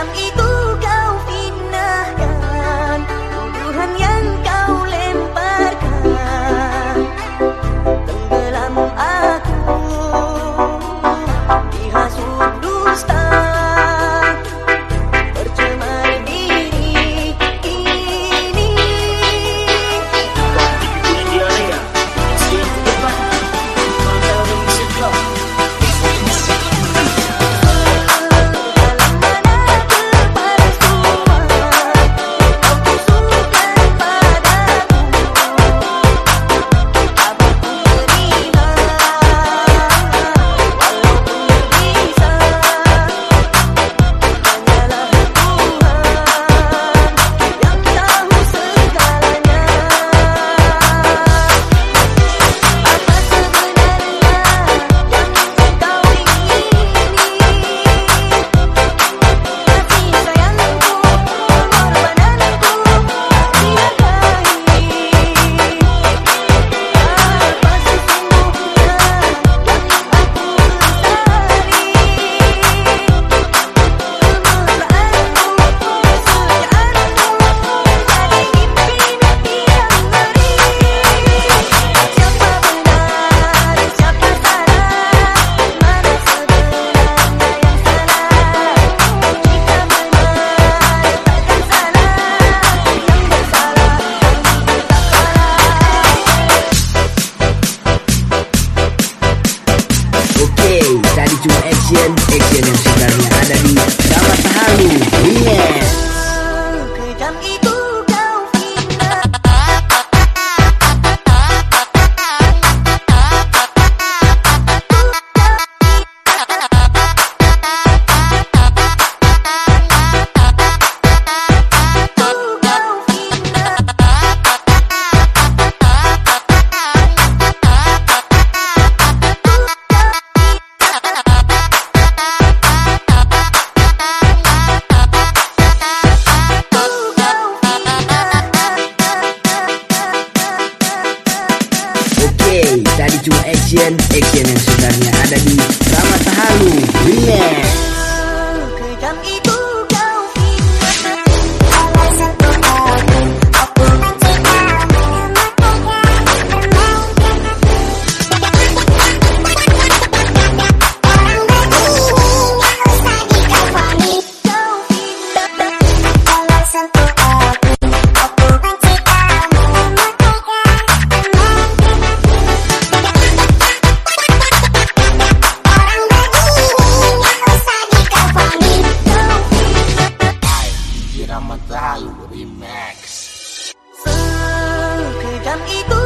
yang itu. Hey, tadi cuma action, action yang sebenarnya ada di Dapat Halu. Yes. Kejam itu. and Pertama Tahu Remix Sekejam itu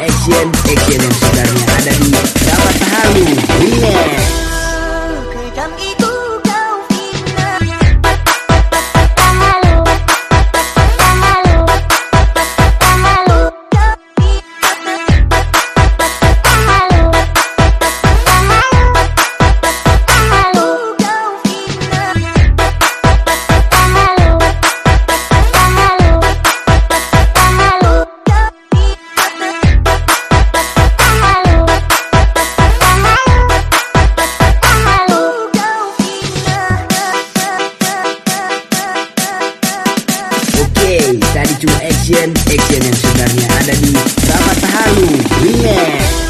Action Action yang sebenarnya ada di Dapat Halu Weekend dan action yang sebenarnya ada di Bapak Tahalu. Yeah.